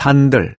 산들